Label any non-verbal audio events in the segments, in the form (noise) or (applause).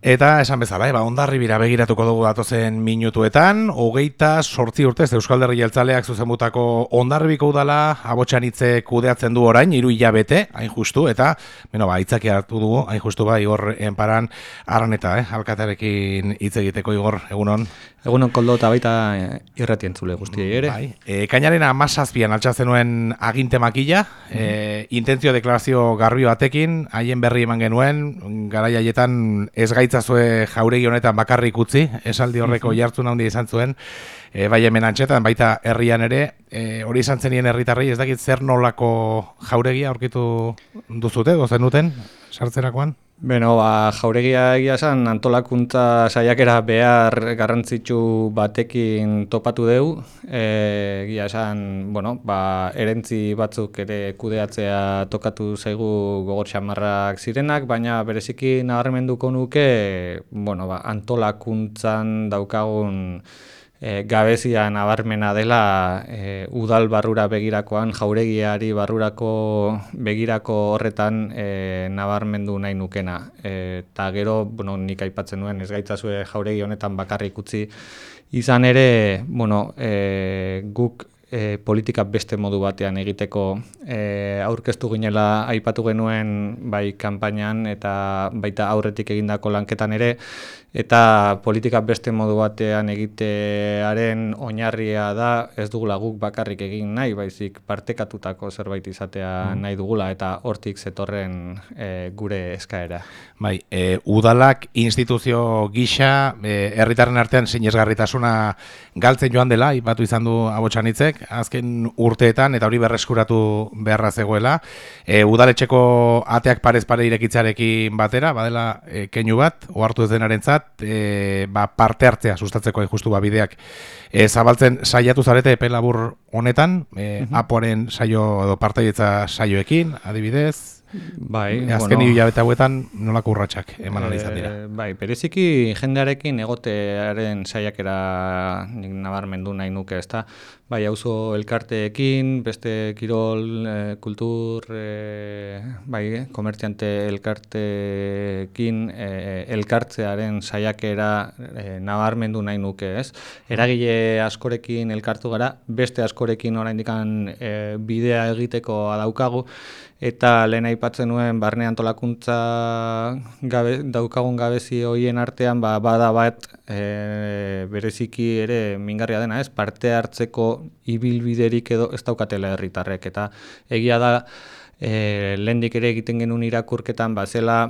Eta esan bezala, eba, ondarri bira begiratuko dugu datozen minutuetan, hogeita sortzi urtez Euskal Derri Jeltzaleak zuzenbutako ondarribiko udala abotxan hitze kudeatzen du orain, iru hilabete, hain justu, eta, bueno, ba, itzaki hartu dugu, hain justu ba, Igor enparan, aran eta, eh, alkatarekin hitz egiteko, Igor, egunon? Egunon koldo eta baita eh, irratien zule guztiei ere. Bai. E, kainaren amazazpian altxatzen nuen aginte makila, e, intentzio deklarazio garbi batekin, haien berri eman genuen, gara jaietan ez gaitzazue jauregi honetan bakarrik utzi, esaldi horreko jartzen handi izan zuen, e, bai hemen antxetan, baita herrian ere, e, hori izan zenien herritarrei, ez dakit zer nolako jauregia aurkitu duzute, dozen duten, sartzerakoan? Beno, ba, jauregia egia esan antolakuntza saiakera behar garrantzitsu batekin topatu deu. E, egia esan, bueno, ba, erentzi batzuk ere kudeatzea tokatu zaigu gogor xamarrak zirenak, baina bereziki nabarmenduko nuke, bueno, ba, antolakuntzan daukagun e, gabezia nabarmena dela e, udal barrura begirakoan, jauregiari barrurako begirako horretan e, nabarmendu nahi nukena. Eta gero, bueno, nik aipatzen nuen, ez gaitzazue jauregi honetan bakarrik utzi, izan ere, bueno, e, guk e, politika beste modu batean egiteko e, aurkeztu ginela aipatu genuen bai kanpainan eta baita aurretik egindako lanketan ere, eta politika beste modu batean egitearen oinarria da ez dugula guk bakarrik egin nahi, baizik partekatutako zerbait izatea mm. nahi dugula eta hortik zetorren e, gure eskaera. Bai, e, udalak instituzio gisa e, herritarren artean sinesgarritasuna galtzen joan dela, ipatu izan du abotxanitzek, azken urteetan eta hori berreskuratu beharra zegoela. E, udaletxeko ateak parez pare irekitzarekin batera, badela e, keinu bat, ohartu ez denaren e, ba, parte hartzea sustatzeko justu ba, bideak e, zabaltzen saiatu zarete epe labur honetan, e, uh aporen saio edo partaietza saioekin, adibidez, Bai, azken bueno, hilabete hauetan nolako urratsak eman izan dira. E, bai, bereziki jendearekin egotearen saiakera nik nabarmendu nahi nuke, ezta? Bai, auzo elkarteekin, beste kirol, e, kultur, e, bai, komertziante elkarteekin e, elkartzearen saiakera e, nabarmendu nahi nuke, ez? Eragile askorekin elkartu gara, beste askorekin oraindik e, bidea egiteko daukagu eta lehen aipatzen nuen barne antolakuntza gabe, daukagun gabezi hoien artean ba, bada bat e, bereziki ere mingarria dena ez? Parte hartzeko ibilbiderik edo ez daukatela herritarrek. Eta egia da e, lehendik ere egiten genuen irakurketan ba, zela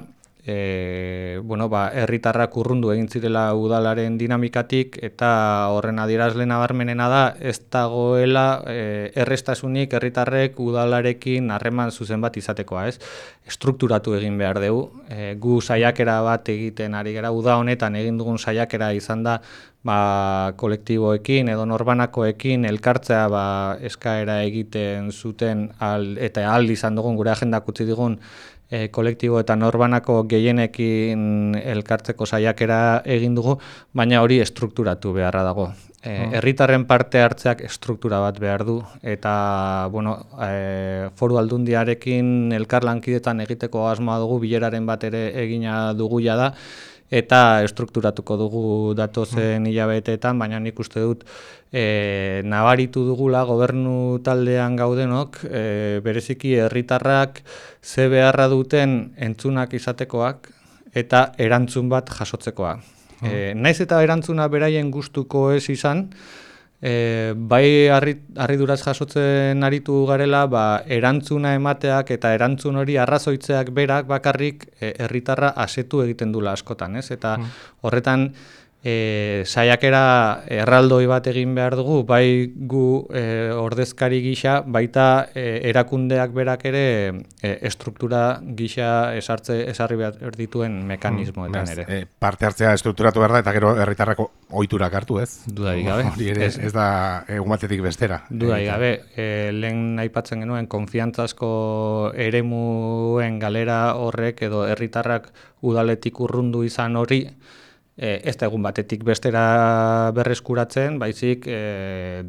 e, bueno, ba, erritarrak urrundu egin zirela udalaren dinamikatik eta horren adierazle nabarmenena da ez dagoela e, errestasunik herritarrek udalarekin harreman zuzen bat izatekoa, ez? Strukturatu egin behar dugu. E, gu saiakera bat egiten ari gara uda honetan egin dugun saiakera izan da ba, kolektiboekin edo norbanakoekin elkartzea ba, eskaera egiten zuten al, eta al izan dugun gure agendak utzi digun e, kolektibo eta norbanako gehienekin elkartzeko saiakera egin dugu, baina hori estrukturatu beharra dago. E, herritarren parte hartzeak estruktura bat behar du, eta bueno, e, foru aldundiarekin elkarlankidetan egiteko asmoa dugu, bileraren bat ere egina dugu da, eta estrukturatuko dugu datozen hilabeteetan, baina nik uste dut e, nabaritu dugula gobernu taldean gaudenok, e, bereziki herritarrak ze beharra duten entzunak izatekoak eta erantzun bat jasotzekoa. E, naiz eta erantzuna beraien gustuko ez izan, E, bai harri duraz jasotzen aritu garela, ba, erantzuna emateak eta erantzun hori arrazoitzeak berak bakarrik e, herritarra asetu egiten dula askotan, ez? Eta hmm. horretan e, saiakera erraldoi bat egin behar dugu, bai gu e, ordezkari gisa, baita e, erakundeak berak ere e, estruktura gisa esartze esarri behar dituen mekanismoetan hmm, ere. E, parte hartzea estrukturatu behar da, eta gero herritarrako ohiturak hartu ez? Dudarik gabe. ez, ez da egun batetik bestera. Dudarik gabe, e, lehen aipatzen genuen, konfiantzasko eremuen galera horrek edo herritarrak udaletik urrundu izan hori, e, ez da egun batetik bestera berreskuratzen, baizik e,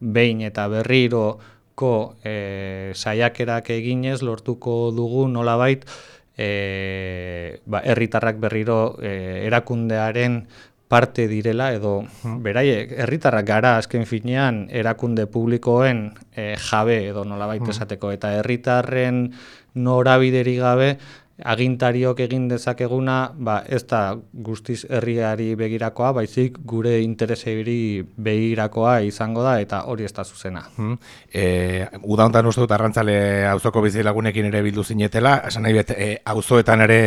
behin eta berriroko e, saiakerak eginez lortuko dugu nolabait e, ba, herritarrak berriro e, erakundearen parte direla edo beraiek herritarrak gara azken finean erakunde publikoen e, jabe edo nolabait esateko. Eta herritarren norabideri gabe agintariok egin dezakeguna ba, ez da guztiz herriari begirakoa, baizik gure intereseiri begirakoa izango da eta hori ez da zuzena. Hmm. E, uda honetan uste dut arrantzale auzoko bizilagunekin ere bildu zinetela, esan nahi bet, e, auzoetan ere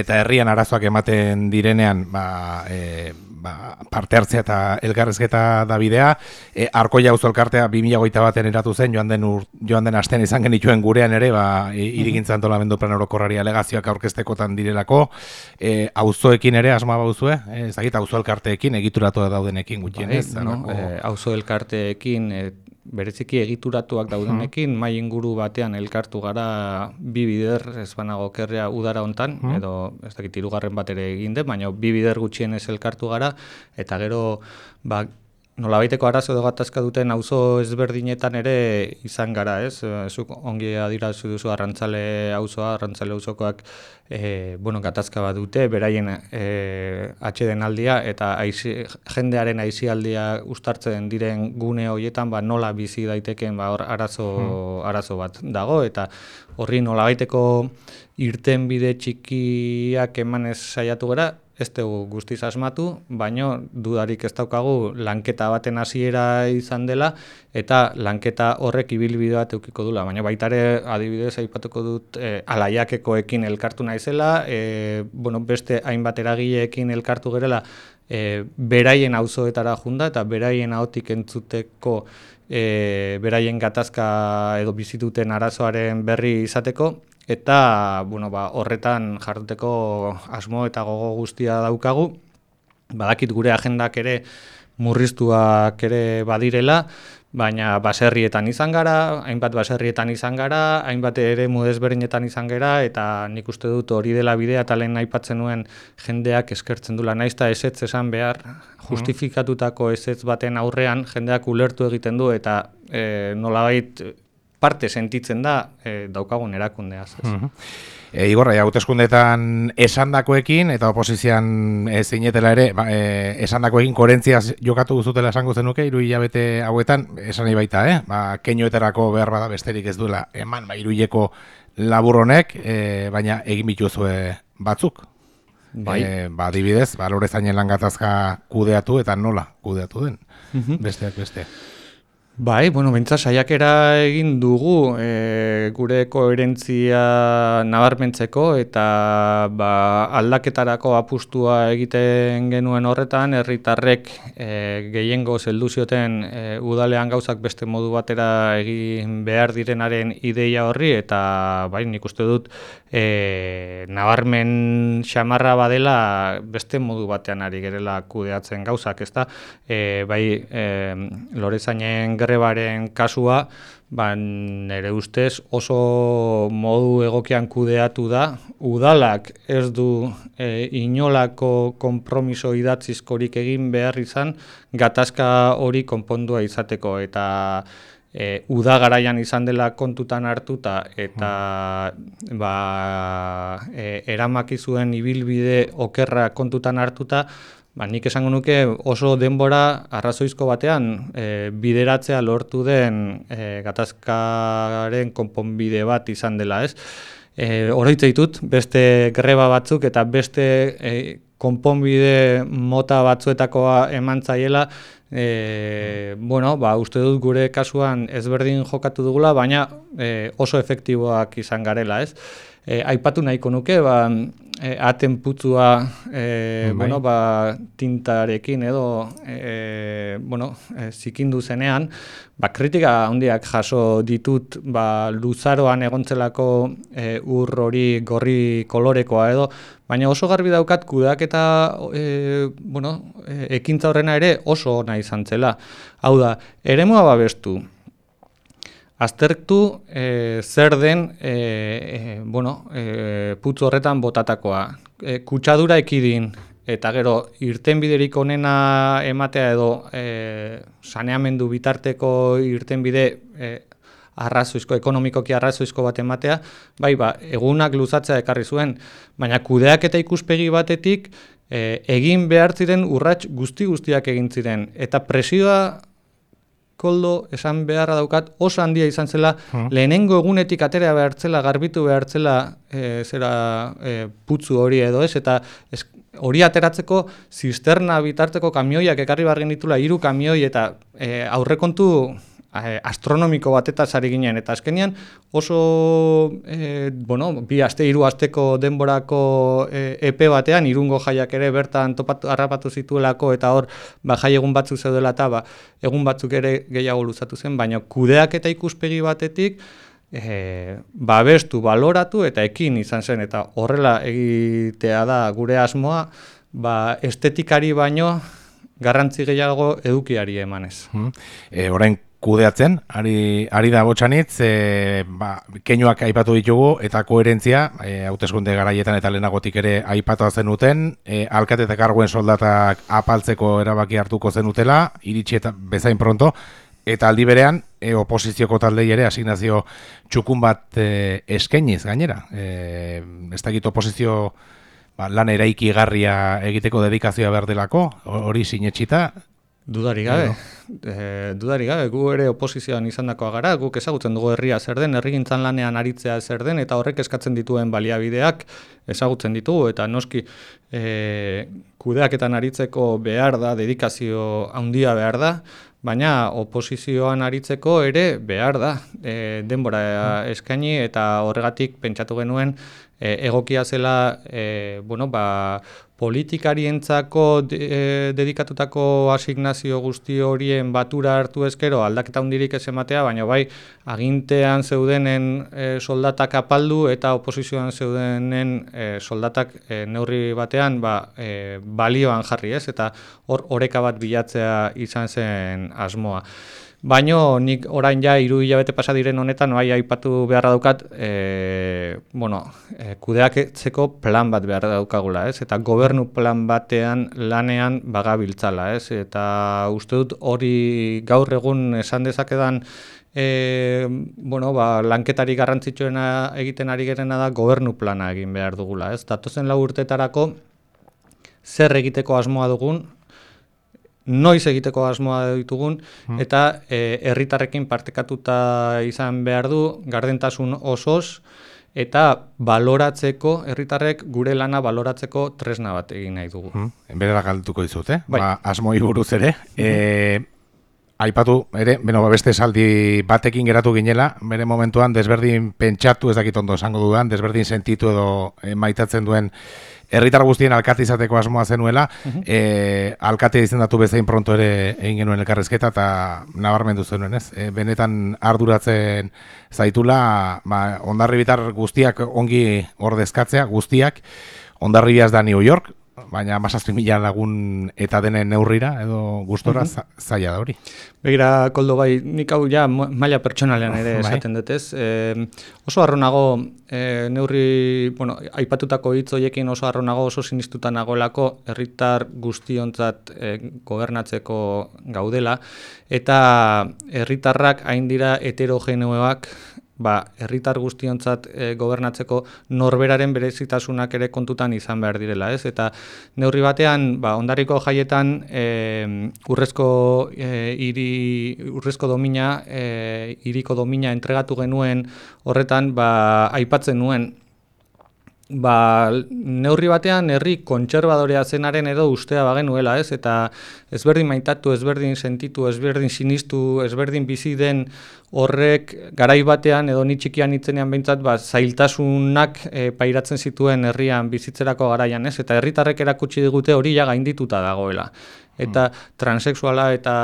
eta herrian arazoak ematen direnean, ba, e, ba, parte hartzea eta elgarrezketa da bidea. E, Arko jauzo elkartea 2008 baten eratu zen, joan den, ur, joan den asten izan genituen gurean ere, ba, irigintzen antolamendu plan orokorrari alegazioak aurkeztekotan direlako. E, auzoekin ere asma bauzue, e, ezagit auzo elkarteekin egituratu daudenekin gutxienez. Bai, no, e, auzo elkarteekin e, bereziki egituratuak daudenekin, mai inguru batean elkartu gara bi bider, ez banago kerrea udara hontan, edo ez dakit irugarren bat ere egin den, baina bi bider gutxien ez elkartu gara, eta gero ba, nolabaiteko arazo edo gatazka duten auzo ezberdinetan ere izan gara, ez? Eh, zuk ongi adirazu duzu arrantzale auzoa, arrantzale auzokoak e, bueno, gatazka bat dute, beraien e, atxeden aldia eta aizi, jendearen aizialdia ustartzen diren gune horietan ba, nola bizi daiteken ba, hor arazo, hmm. arazo bat dago eta horri nolabaiteko irten bide txikiak emanez saiatu gara, ez dugu guztiz asmatu, baino dudarik ez daukagu lanketa baten hasiera izan dela eta lanketa horrek ibilbide bat eukiko dula. Baina baita ere adibidez aipatuko dut e, alaiakekoekin elkartu naizela, e, bueno, beste hainbat eragileekin elkartu gerela e, beraien auzoetara junda eta beraien ahotik entzuteko e, beraien gatazka edo bizituten arazoaren berri izateko eta bueno, ba, horretan jarduteko asmo eta gogo guztia daukagu. Badakit gure agendak ere murriztuak ere badirela, baina baserrietan izan gara, hainbat baserrietan izan gara, hainbat ere mudezberdinetan izan gara, eta nik uste dut hori dela bidea eta lehen aipatzen nuen jendeak eskertzen dula. Naiz eta esetz esan behar, justifikatutako esetz baten aurrean jendeak ulertu egiten du, eta e, nolabait parte sentitzen da e, daukagun erakundeaz. Ez. Uh E, Igorra, hauteskundetan esandakoekin eta oposizian e, zinetela ere, ba, e, esandakoekin koherentziaz jokatu duzutela esango zenuke, iru hilabete hauetan, esan baita, eh? ba, keinoeterako behar bada besterik ez duela, eman, ba, iru hileko laburronek, e, baina egin bituzue batzuk. Bai. E, ba, dibidez, ba, lore zainen langatazka kudeatu eta nola kudeatu den, besteak beste. Bai, bueno, bentsa saiakera egin dugu e, gure koherentzia nabarmentzeko eta ba, aldaketarako apustua egiten genuen horretan, herritarrek e, gehiengo zeldu zioten e, udalean gauzak beste modu batera egin behar direnaren ideia horri eta bai, nik uste dut e, nabarmen xamarra badela beste modu batean ari gerela kudeatzen gauzak, ezta? E, bai, e, lorezainen grebaren kasua, ba, nire ustez oso modu egokian kudeatu da, udalak ez du e, inolako kompromiso idatzizkorik egin behar izan, gatazka hori konpondua izateko, eta e, uda garaian izan dela kontutan hartuta eta ba, e, eramaki zuen ibilbide okerra kontutan hartuta, ba, nik esango nuke oso denbora arrazoizko batean e, bideratzea lortu den e, gatazkaren konponbide bat izan dela, ez? E, Oroitze ditut, beste greba batzuk eta beste e, konponbide mota batzuetakoa eman zaiela, e, bueno, ba, uste dut gure kasuan ezberdin jokatu dugula, baina e, oso efektiboak izan garela, ez? E, aipatu nahiko nuke, ba, e, aten putzua e, bueno, ba, tintarekin edo e, bueno, e, zikindu zenean, ba, kritika handiak jaso ditut ba, luzaroan egontzelako e, ur hori gorri kolorekoa edo, Baina oso garbi daukat kudak eta e, bueno, e, ekintza horrena ere oso ona izan zela. Hau da, ere mua babestu. Aztertu e, zer den e, e, bueno, e, putzu horretan botatakoa. E, kutsadura ekidin eta gero irtenbiderik onena ematea edo e, saneamendu bitarteko irtenbide e, arrazoizko, ekonomikoki arrazoizko bat ematea, bai, ba, egunak luzatzea ekarri zuen, baina kudeak eta ikuspegi batetik, e, egin behar ziren urrats guzti guztiak egin ziren. Eta presioa koldo esan beharra daukat oso handia izan zela hmm. lehenengo egunetik atera behartzela garbitu behartzela e, zera e, putzu hori edo ez eta hori ateratzeko zisterna bitarteko kamioiak ekarri bargen ditula hiru kamioi eta e, aurrekontu astronomiko bat eta sari ginen, eta azkenean oso, e, bueno, bi aste, hiru asteko denborako e, epe batean, irungo jaiak ere bertan topatu, harrapatu zituelako, eta hor, ba, jai egun batzuk zeudela eta, ba, egun batzuk ere gehiago luzatu zen, baina kudeak eta ikuspegi batetik, e, babestu, baloratu eta ekin izan zen, eta horrela egitea da gure asmoa, ba, estetikari baino, garrantzi gehiago edukiari emanez. Hmm. E, orain kudeatzen, ari, ari da botxanitz, e, ba, keinuak aipatu ditugu eta koherentzia, e, hauteskunde garaietan eta lehenagotik ere aipatu zenuten, e, alkate eta karguen soldatak apaltzeko erabaki hartuko zenutela, iritsi eta bezain pronto, eta aldi berean, e, oposizioko taldei ere asignazio txukun bat e, eskeniz gainera. E, ez da oposizio ba, lan eraiki garria egiteko dedikazioa behar delako, hori sinetxita, Dudari gabe, e, dudari gabe, gu ere oposizioan izandakoa gara, guk ezagutzen dugu herria zer den, herrigintzan lanean aritzea zer den, eta horrek eskatzen dituen baliabideak ezagutzen ditugu, eta noski e, kudeaketan aritzeko behar da, dedikazio handia behar da, baina oposizioan aritzeko ere behar da, e, denbora eskaini, eta horregatik pentsatu genuen e, egokia zela, e, bueno, ba, politikarientzako de, e, dedikatutako asignazio guzti horien batura hartu ezkero aldaketa hundirik ez ematea, baina bai agintean zeudenen e, soldatak apaldu eta oposizioan zeudenen e, soldatak e, neurri batean ba, balioan jarri ez, eta hor oreka bat bilatzea izan zen asmoa. Baino nik orain ja hiru hilabete pasa diren honetan bai aipatu beharra daukat e, bueno, e, kudeaketzeko plan bat beharra daukagula, ez? Eta gobernu plan batean lanean bagabiltzala, ez? Eta uste dut hori gaur egun esan dezakedan e, bueno, ba, lanketari garrantzitsuena egiten ari gerena da gobernu plana egin behar dugula, ez? Datozen lau urtetarako zer egiteko asmoa dugun, noiz egiteko asmoa ditugun hmm. eta e, herritarrekin partekatuta izan behar du gardentasun osoz eta baloratzeko herritarrek gure lana baloratzeko tresna bat egin nahi dugu. Hmm. Berera galduko dizut, eh? Bai. Ba, asmoi buruz ere. E, aipatu, ere, beno, ba, beste saldi batekin geratu ginela, bere momentuan desberdin pentsatu, ez dakit ondo esango dudan, desberdin sentitu edo e, maitatzen duen herritar guztien alkate izateko asmoa zenuela, e, alkate izendatu bezain pronto ere egin genuen elkarrezketa eta nabarmendu zenuen, ez? E, benetan arduratzen zaitula, ba, ondarri bitar guztiak ongi ordezkatzea, guztiak, ondarri da New York, baina masazpi mila lagun eta denen neurrira edo gustora uh zaila da hori. Begira, koldo bai, nik hau ja maila pertsonalean ere bai. esaten dut ez. E, oso arronago e, neurri, bueno, aipatutako hitz hoiekin oso arronago oso sinistuta nagoelako herritar guztiontzat e, gobernatzeko gaudela eta herritarrak hain dira heterogeneoak ba, herritar guztiontzat e, gobernatzeko norberaren berezitasunak ere kontutan izan behar direla, ez? Eta neurri batean, ba, ondariko jaietan e, urrezko e, iri, urrezko domina, e, iriko domina entregatu genuen horretan, ba, aipatzen nuen ba, neurri batean herri kontserbadorea zenaren edo ustea bagenuela, ez? Eta ezberdin maitatu, ezberdin sentitu, ezberdin sinistu, ezberdin bizi den horrek garai batean edo ni txikian itzenean behintzat ba, zailtasunak e, pairatzen zituen herrian bizitzerako garaian, ez? Eta herritarrek erakutsi digute hori ja gaindituta dagoela. Eta mm. transexuala eta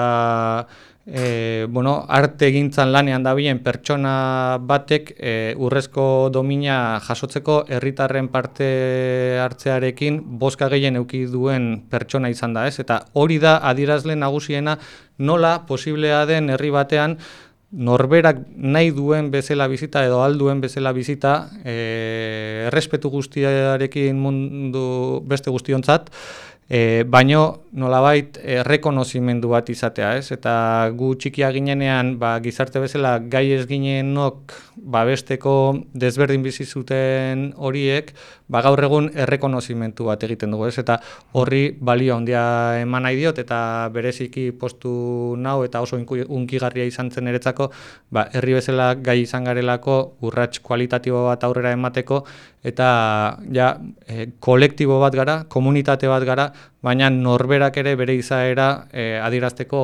e, bueno, arte egintzan lanean dabilen pertsona batek e, urrezko domina jasotzeko herritarren parte hartzearekin boska gehien euki duen pertsona izan da, ez? Eta hori da adirazle nagusiena nola posiblea den herri batean norberak nahi duen bezala bizita edo alduen bezala bizita e, errespetu guztiarekin mundu beste guztiontzat E, baino nolabait errekonozimendu bat izatea, ez? Eta gu txikia ginenean, ba, gizarte bezala gai ez ginenok babesteko desberdin bizi zuten horiek, ba, gaur egun errekonozimentu bat egiten dugu, ez? Eta horri balio handia eman nahi diot eta bereziki postu nau eta oso unkigarria izan zen eretzako, ba, herri bezala gai izan garelako urrats kualitatibo bat aurrera emateko eta ja, e, kolektibo bat gara, komunitate bat gara, baina norberak ere bere izaera e, adirazteko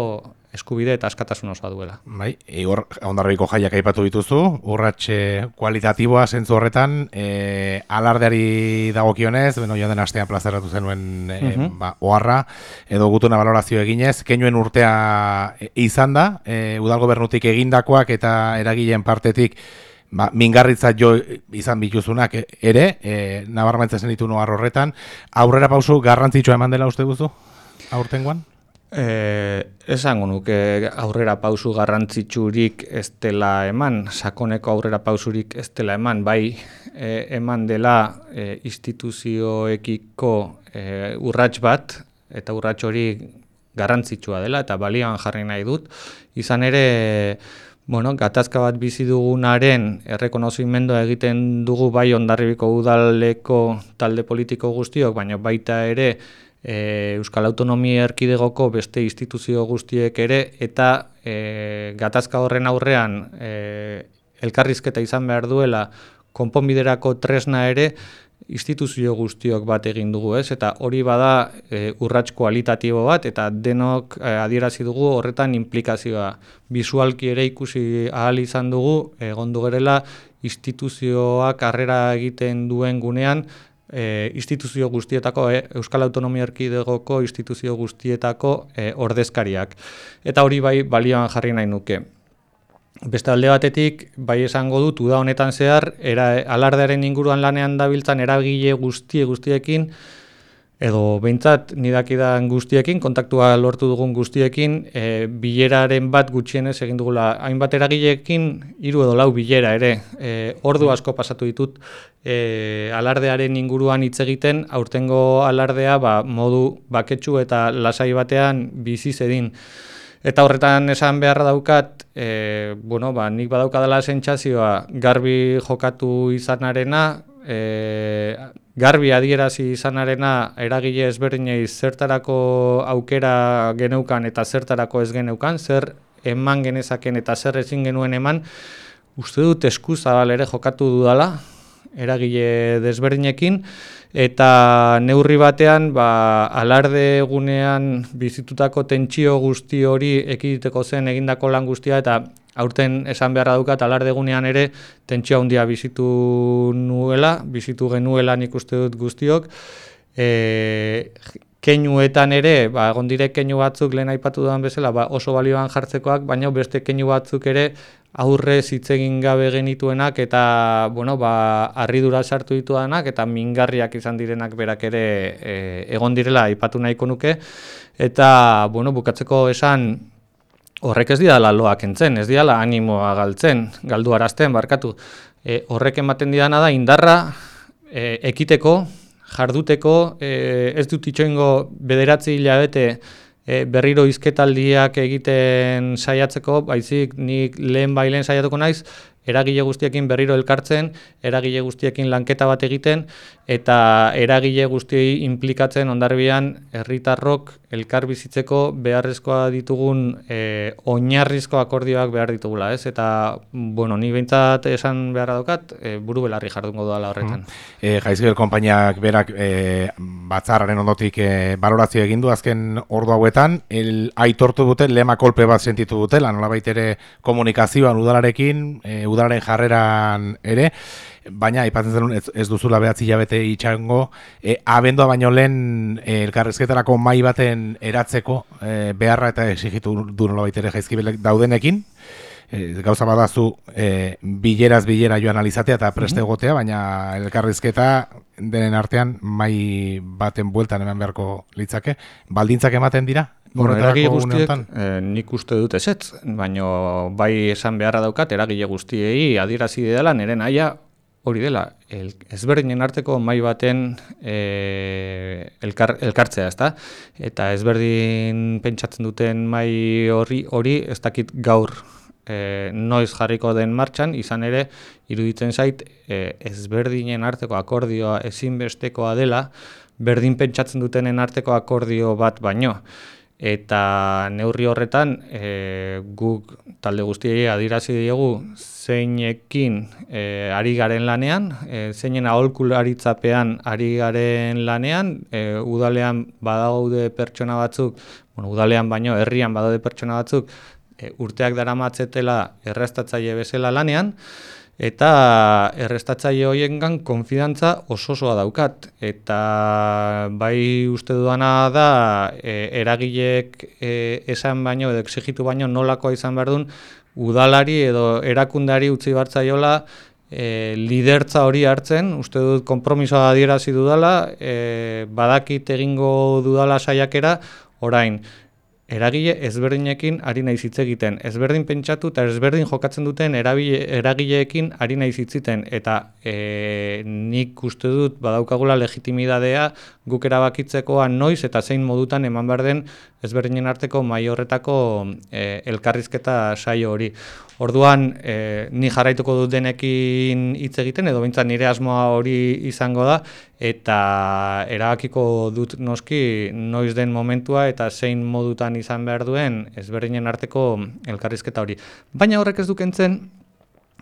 eskubide eta askatasun osoa duela. Bai, Igor Ondarriko jaiak aipatu dituzu, urratxe kualitatiboa zentzu horretan, e, alardeari dagokionez, beno joan den astean plazeratu zenuen e, ba, oharra, edo gutuna valorazio eginez, keinuen urtea izan da, e, udal gobernutik egindakoak eta eragileen partetik ba, mingarritza jo izan bituzunak ere, e, nabarmentzen zen ditu noar horretan, aurrera pausu garrantzitsua eman dela uste guzu, aurtengoan? E, esango nuke aurrera pausu garrantzitsurik ez dela eman, sakoneko aurrera pausurik ez dela eman, bai e, eman dela e, instituzioekiko e, urrats bat, eta urrats hori garrantzitsua dela, eta balioan jarri nahi dut, izan ere, bueno, gatazka bat bizi dugunaren errekonozimendua egiten dugu bai ondarribiko udaleko talde politiko guztiok, baina baita ere e, Euskal Autonomia Erkidegoko beste instituzio guztiek ere, eta e, gatazka horren aurrean e, elkarrizketa izan behar duela konponbiderako tresna ere, instituzio guztiok bat egin dugu, ez? Eta hori bada e, urrats kualitatibo bat eta denok e, adierazi dugu horretan implikazioa. Bisualki ere ikusi ahal izan dugu egondu gerela instituzioak harrera egiten duen gunean e, instituzio guztietako e, Euskal Autonomia Erkidegoko instituzio guztietako e, ordezkariak. Eta hori bai balioan jarri nahi nuke. Beste alde batetik, bai esango dut, uda honetan zehar, era, alardearen inguruan lanean dabiltzan eragile guztie guztiekin, edo behintzat nidakidan guztiekin, kontaktua lortu dugun guztiekin, e, bileraren bat gutxienez egin dugula. Hainbat eragileekin, hiru edo lau bilera ere, e, ordu asko pasatu ditut, e, alardearen inguruan hitz egiten, aurtengo alardea ba, modu baketsu eta lasai batean bizi zedin. Eta horretan esan beharra daukat, e, bueno, ba, nik badaukadala sentsazioa garbi jokatu izanarena, e, garbi adierazi izanarena eragile ezberdinei zertarako aukera geneukan eta zertarako ez geneukan, zer eman genezaken eta zer ezin genuen eman, uste dut eskuzabal ere jokatu dudala, eragile desberdinekin, eta neurri batean ba, alarde egunean bizitutako tentsio guzti hori ekiditeko zen egindako lan guztia eta aurten esan beharra dukat alarde egunean ere tentsio handia bizitu nuela, bizitu genuela nik uste dut guztiok. E, keinuetan ere, ba, egon dire keinu batzuk lehen aipatu dudan bezala, ba, oso balioan jartzekoak, baina beste keinu batzuk ere aurre zitzegin gabe genituenak eta bueno, ba, arridura sartu dituanak eta mingarriak izan direnak berak ere e, egon direla aipatu nahiko nuke eta bueno, bukatzeko esan horrek ez didala loak entzen, ez didala animoa galtzen, galdu arazten, barkatu. E, horrek ematen didana da indarra e, ekiteko, jarduteko, e, ez dut itxoingo bederatzi hilabete e, berriro izketaldiak egiten saiatzeko, baizik nik lehen bailen saiatuko naiz, eragile guztiekin berriro elkartzen, eragile guztiekin lanketa bat egiten, eta eragile guztiei implikatzen ondarbian herritarrok elkar bizitzeko beharrezkoa ditugun e, oinarrizko akordioak behar ditugula, ez? Eta, bueno, ni behintzat esan beharra daukat, e, buru belarri jardungo doala horretan. Mm. E, Jaizgel konpainiak berak e, batzarraren ondotik e, balorazio egin du azken ordu hauetan, el, aitortu dute lema kolpe bat sentitu dutela, nola ere komunikazioan udalarekin, e, udalaren jarreran ere, baina aipatzen zen ez, ez duzula behatzi jabete itxango, e, abendua baino lehen e, elkarrezketarako mai baten eratzeko e, beharra eta exigitu du nola baitere jaizkibelek daudenekin, e, gauza badazu e, bileraz bilera joan alizatea eta preste egotea, baina elkarrizketa denen artean mai baten bueltan eman beharko litzake. Baldintzak ematen dira? Bueno, eragile guztiek, eh, nik uste dut ezetz, baina bai esan beharra daukat, eragile guztiei adierazi dela, nire naia hori dela, el, ezberdinen arteko mai baten e, elkar, elkartzea, ezta? Eta ezberdin pentsatzen duten mai hori hori ez dakit gaur e, noiz jarriko den martxan, izan ere, iruditzen zait, e, ezberdinen arteko akordioa ezinbestekoa dela, berdin pentsatzen dutenen arteko akordio bat baino. Eta neurri horretan, e, guk talde guztiei adirazi diegu zeinekin e, ari garen lanean, e, zeinen aholkularitzapean ari garen lanean, e, udalean badaude pertsona batzuk, bueno, udalean baino herrian badaude pertsona batzuk, e, urteak daramatzetela errestatzaile bezala lanean, eta errestatzaile horiengan konfidantza ososoa daukat. Eta bai uste duana da, e, eragilek e, esan baino edo exigitu baino nolakoa izan behar duen, udalari edo erakundari utzi bartzaiola e, lidertza hori hartzen, uste dut konpromisoa adierazi dudala, e, badakit egingo dudala saiakera, orain, eragile ezberdinekin ari naiz hitz egiten. Ezberdin pentsatu eta ezberdin jokatzen duten eragileekin ari naiz hitziten eta e, nik uste dut badaukagula legitimidadea guk erabakitzekoa noiz eta zein modutan eman behar den ezberdinen arteko mai horretako e, elkarrizketa saio hori. Orduan, e, ni jarraituko dut denekin hitz egiten, edo bintzat nire asmoa hori izango da, eta erabakiko dut noski noiz den momentua eta zein modutan izan behar duen ezberdinen arteko elkarrizketa hori. Baina horrek ez dukentzen,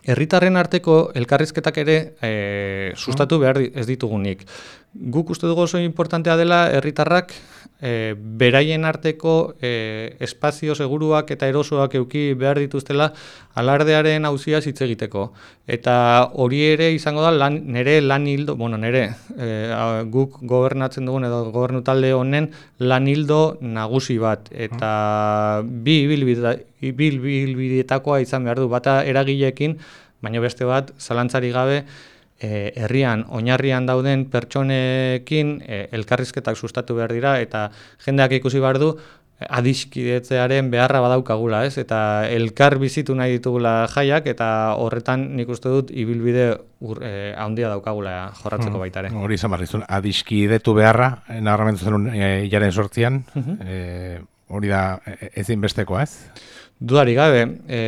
herritarren arteko elkarrizketak ere e, sustatu behar ez ditugunik. Guk uste dugu oso importantea dela herritarrak e, beraien arteko e, espazio seguruak eta erosoak euki behar dituztela alardearen hauzia hitz egiteko. Eta hori ere izango da lan, nere lan hildo, bueno, nere e, guk gobernatzen dugun edo gobernu talde honen lan hildo nagusi bat. Eta bi ibilbideetakoa izan behar du, bata eragileekin, baina beste bat, zalantzari gabe, e, herrian, oinarrian dauden pertsonekin e, elkarrizketak sustatu behar dira, eta jendeak ikusi behar du, adiskidetzearen beharra badaukagula, ez? Eta elkar bizitu nahi ditugula jaiak, eta horretan nik uste dut ibilbide ur, e, handia daukagula jorratzeko hmm. baitare. Hori izan barrizun, adiskidetu beharra, nagarramentu zenun e, jaren sortzian, uh hori da e, ezin bestekoa, ez? Dudari gabe, e,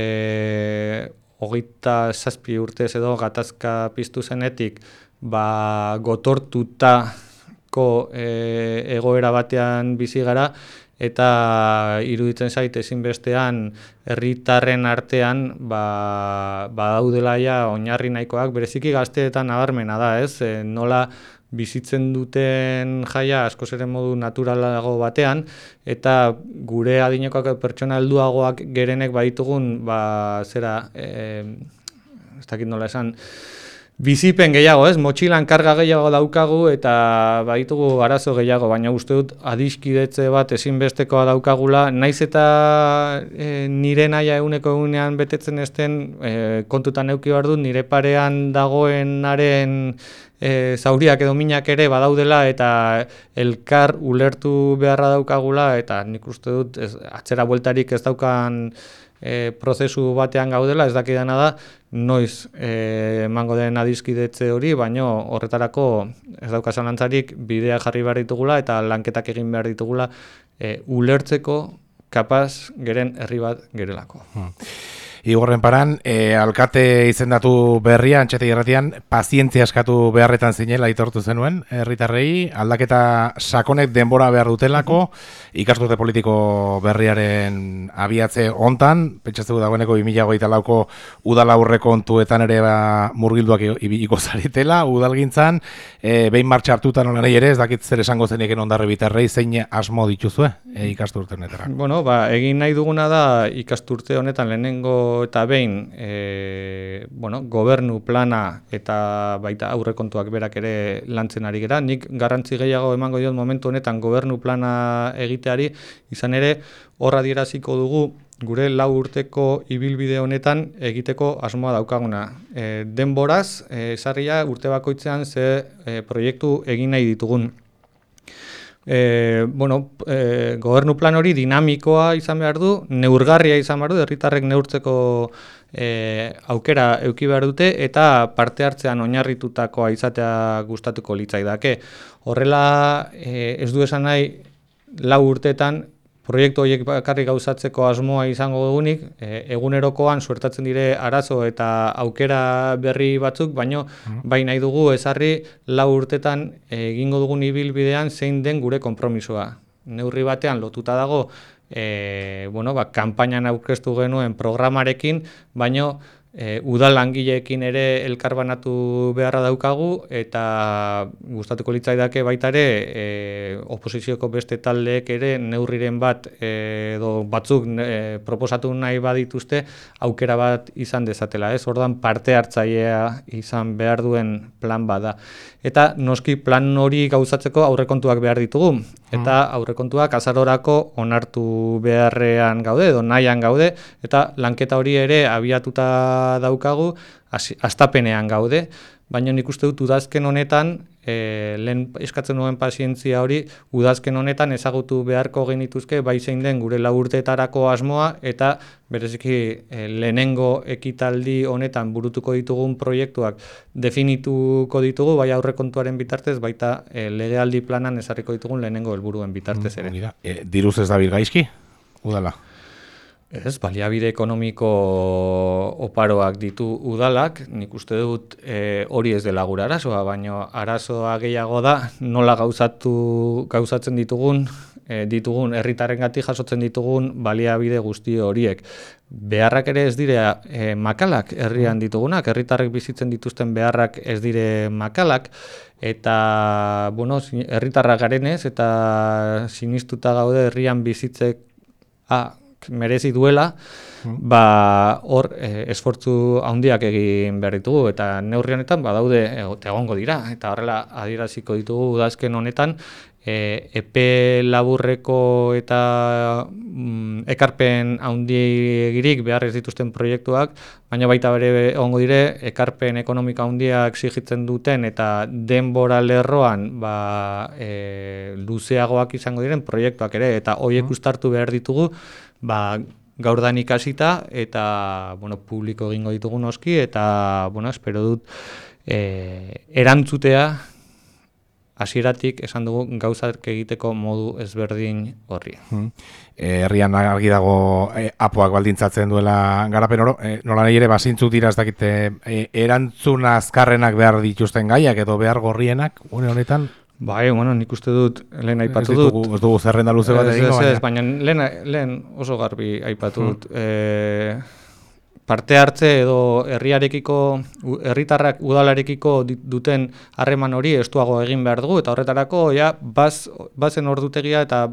hogeita zazpi urtez edo gatazka piztu zenetik, ba, gotortutako e, egoera batean bizi gara, eta iruditzen zait ezinbestean herritarren artean ba, ba daudela ja oinarri nahikoak bereziki gazteetan nabarmena da, ez? E, nola bizitzen duten jaia askoz ere modu naturalago batean eta gure adinekoak pertsona helduagoak gerenek baditugun ba zera eh ez dakit nola esan bizipen gehiago, ez? Motxilan karga gehiago daukagu eta baditugu arazo gehiago, baina uste dut adiskidetze bat ezinbestekoa daukagula, naiz eta e, nire naia eguneko egunean betetzen esten e, kontutan euki behar dut, nire parean dagoenaren e, zauriak edo minak ere badaudela eta elkar ulertu beharra daukagula eta nik uste dut ez, atzera bueltarik ez daukan e, prozesu batean gaudela, ez dakidana da, noiz e, emango den adizkidetze hori, baino horretarako ez dauka zalantzarik bidea jarri behar ditugula eta lanketak egin behar ditugula e, ulertzeko kapaz geren herri bat gerelako. Hmm. Igorren paran, e, alkate izendatu berria, antxete irratian, pazientzia eskatu beharretan zinela itortu zenuen, herritarrei. Aldaketa sakonek denbora behar dutelako, ikastute politiko berriaren abiatze hontan, pentsatzeko dagoeneko 2008 lauko udala aurreko ontuetan ere ba, murgilduak ibiliko zaritela, udalgintzan, e, behin martxa hartutan olan ere, ez dakit zer esango zeneken ondarre bitarrei, zein asmo dituzue e, ikasturte honetan. Bueno, ba, egin nahi duguna da ikasturte honetan lehenengo eta behin e, bueno, gobernu plana eta baita aurrekontuak berak ere lantzen ari gera. Nik garrantzi gehiago emango diot momentu honetan gobernu plana egiteari, izan ere horra dieraziko dugu gure lau urteko ibilbide honetan egiteko asmoa daukaguna. E, denboraz, e, urte bakoitzean ze e, proiektu egin nahi ditugun. E, bueno, e, gobernu plan hori dinamikoa izan behar du, neurgarria izan behar du, herritarrek neurtzeko e, aukera euki behar dute, eta parte hartzean oinarritutakoa izatea gustatuko litzaidake. Horrela, e, ez du esan nahi, lau urtetan proiektu horiek bakarrik gauzatzeko asmoa izango dugunik, e, egunerokoan suertatzen dire arazo eta aukera berri batzuk, baino mm. bai nahi dugu ezarri lau urtetan egingo dugun ibilbidean zein den gure konpromisoa. Neurri batean lotuta dago, e, bueno, ba, kampainan aurkeztu genuen programarekin, baino e, udal langileekin ere elkarbanatu beharra daukagu eta gustatuko litzaidake baita ere e, oposizioko beste taldeek ere neurriren bat e, edo batzuk e, proposatu nahi badituzte aukera bat izan dezatela, ez? Ordan parte hartzailea izan behar duen plan bada. Eta noski plan hori gauzatzeko aurrekontuak behar ditugu. Eta mm. aurrekontuak azarorako onartu beharrean gaude edo nahian gaude. Eta lanketa hori ere abiatuta daukagu astapenean gaude. Baina nik uste dut udazken honetan e, lehen eskatzen nuen pazientzia hori udazken honetan ezagutu beharko genituzke bai zein den gure laurteetarako asmoa eta bereziki e, lehenengo ekitaldi honetan burutuko ditugun proiektuak definituko ditugu bai aurrekontuaren bitartez baita e, legealdi planan ezarriko ditugun lehenengo helburuen bitartez ere. Mm, e, diruz ez dabil gaizki? Udala? Ez, baliabide ekonomiko oparoak ditu udalak, nik uste dut e, hori ez dela gura arazoa, baina arazoa gehiago da nola gauzatu gauzatzen ditugun, e, ditugun herritaren gati jasotzen ditugun baliabide guzti horiek. Beharrak ere ez dire e, makalak herrian ditugunak, herritarrek bizitzen dituzten beharrak ez dire makalak, eta bueno, herritarrak garenez eta sinistuta gaude herrian bizitzek ah, merezi duela, hmm. ba hor e, esfortzu handiak egin behar ditugu eta neurri honetan badaude egongo dira eta horrela adieraziko ditugu udazken honetan e, epe laburreko eta mm, ekarpen handiegirik behar ez dituzten proiektuak, baina baita bere egongo dire ekarpen ekonomika handiak exigitzen duten eta denbora lerroan ba, e, luzeagoak izango diren proiektuak ere eta hoiek hmm. ustartu behar ditugu ba, gaur da ikasita eta bueno, publiko egingo ditugu noski eta bueno, espero dut e, erantzutea hasieratik esan dugu gauzak egiteko modu ezberdin horri. Hmm. herrian argi dago e, apoak baldintzatzen duela garapen oro, e, nola nahi ere basintzu dira ez dakite e, erantzun azkarrenak behar dituzten gaiak edo behar gorrienak, une honetan, Bai, bueno, nik uste dut, lehen aipatu dut. Ez dugu zerrenda luze bat egingo, baina. baina lehen, lehen oso garbi aipatu dut. Hmm. E, parte hartze edo herriarekiko, herritarrak udalarekiko duten harreman hori estuago egin behar dugu, eta horretarako, ja, baz, bazen ordutegia eta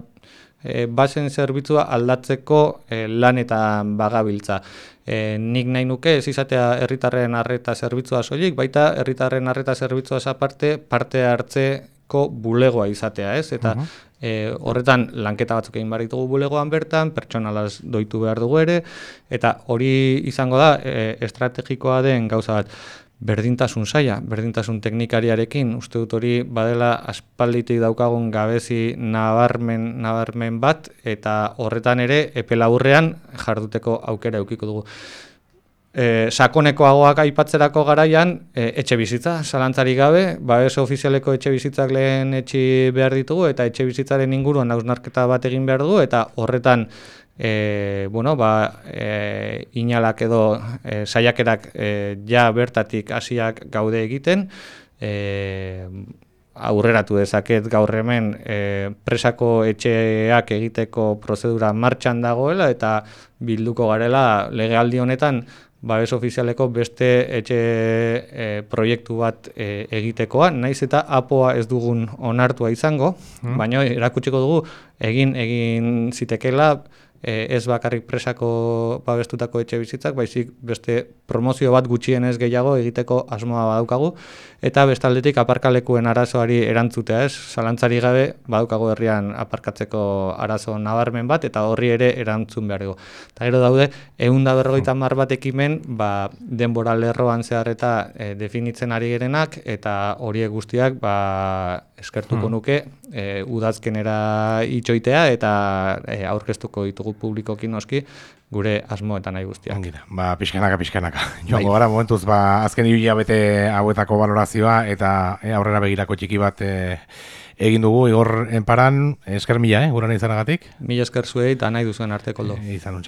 e, bazen zerbitzua aldatzeko e, lanetan bagabiltza. E, nik nahi nuke ez izatea herritarren arreta zerbitzua soilik, baita herritarren arreta zerbitzua aparte parte hartze bulegoa izatea, ez? Eta e, horretan lanketa batzuk egin behar ditugu bulegoan bertan, pertsonalaz doitu behar dugu ere, eta hori izango da e, estrategikoa den gauza bat. Berdintasun saia, berdintasun teknikariarekin, uste dut hori badela aspalditik daukagun gabezi nabarmen, nabarmen bat, eta horretan ere epe laburrean jarduteko aukera eukiko dugu e, sakonekoagoak aipatzerako garaian e, etxe bizitza, zalantzari gabe, ba ez ofizialeko etxe bizitzak lehen etxi behar ditugu eta etxe bizitzaren inguruan hausnarketa bat egin behar dugu eta horretan e, bueno, ba, e, inalak edo e, saiakerak e, ja bertatik hasiak gaude egiten, e, aurreratu dezaket gaur hemen e, presako etxeak egiteko prozedura martxan dagoela eta bilduko garela legealdi honetan babes ofizialeko beste etxe e, proiektu bat e, egitekoa, naiz eta apoa ez dugun onartua izango, mm. baina erakutsiko dugu egin egin zitekela e, ez bakarrik presako babestutako etxe bizitzak, baizik beste promozio bat gutxienez gehiago egiteko asmoa badaukagu, eta bestaldetik aparkalekuen arazoari erantzutea ez, zalantzari gabe badaukagu herrian aparkatzeko arazo nabarmen bat, eta horri ere erantzun behar dugu. Eta gero daude, egun da berrogeita mar bat ekimen, ba, denbora lerroan zehar eta e, definitzen ari gerenak, eta horiek guztiak ba, eskertuko hmm. nuke e, udazkenera itxoitea eta e, aurkeztuko ditugu publikoki noski gure asmoetan nahi guztiak. Angida, ba, pixkanaka, pixkanaka. (laughs) Joango bai. gara, momentuz, ba, azken hilia bete hauetako balorazioa eta e, aurrera begirako txiki bat e, egin dugu, igor enparan, esker mila, eh, guran izanagatik? Mila esker zuei eta nahi duzuen arteko lo. E, izan